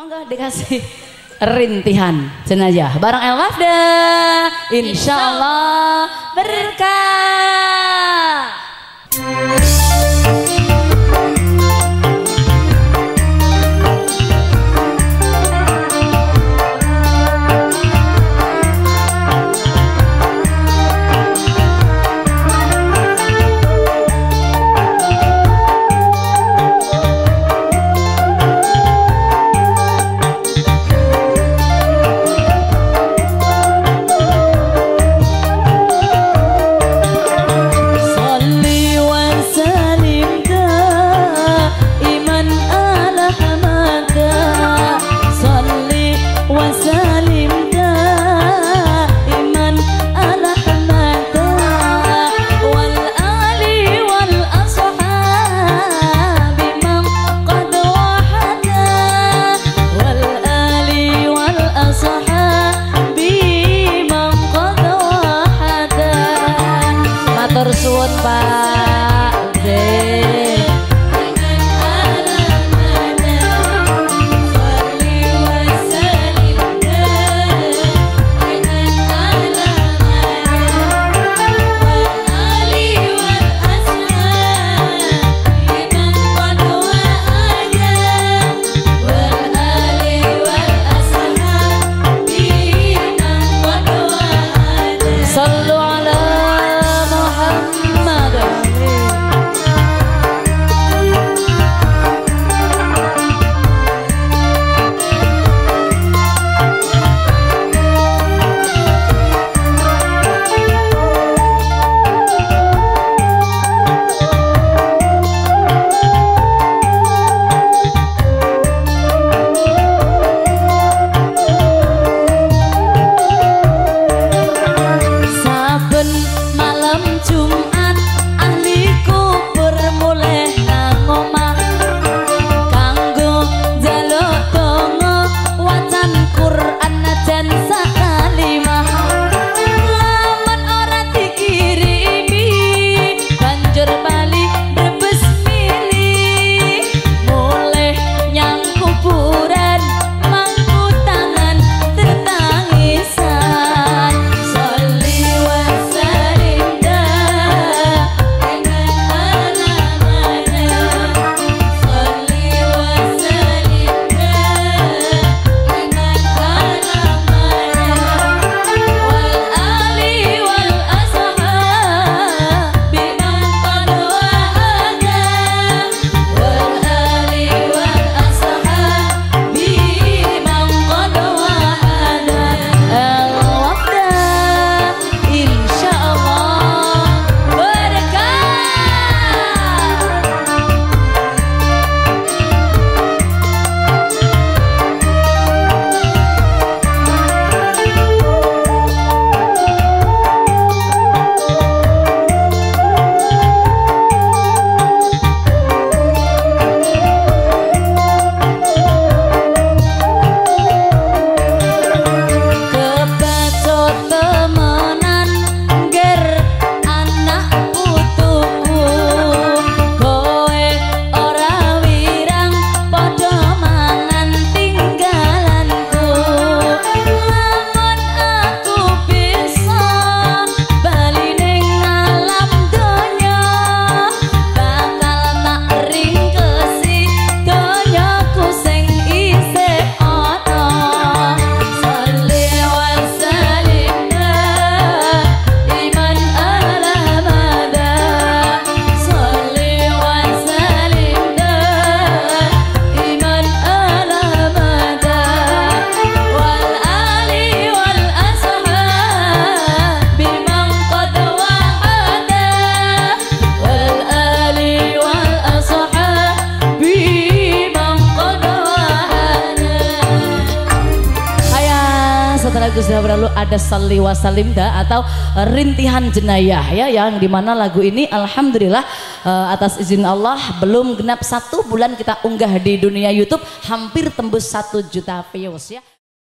Monggo dikasih rintihan jenazah bareng Elwafda. Insyaallah berkah. takut by. lagu Zahra Lu ada saliwa Salimda atau Rintihan Jenayah ya yang di mana lagu ini Alhamdulillah eh, atas izin Allah belum genap satu bulan kita unggah di dunia YouTube hampir tembus satu juta views ya.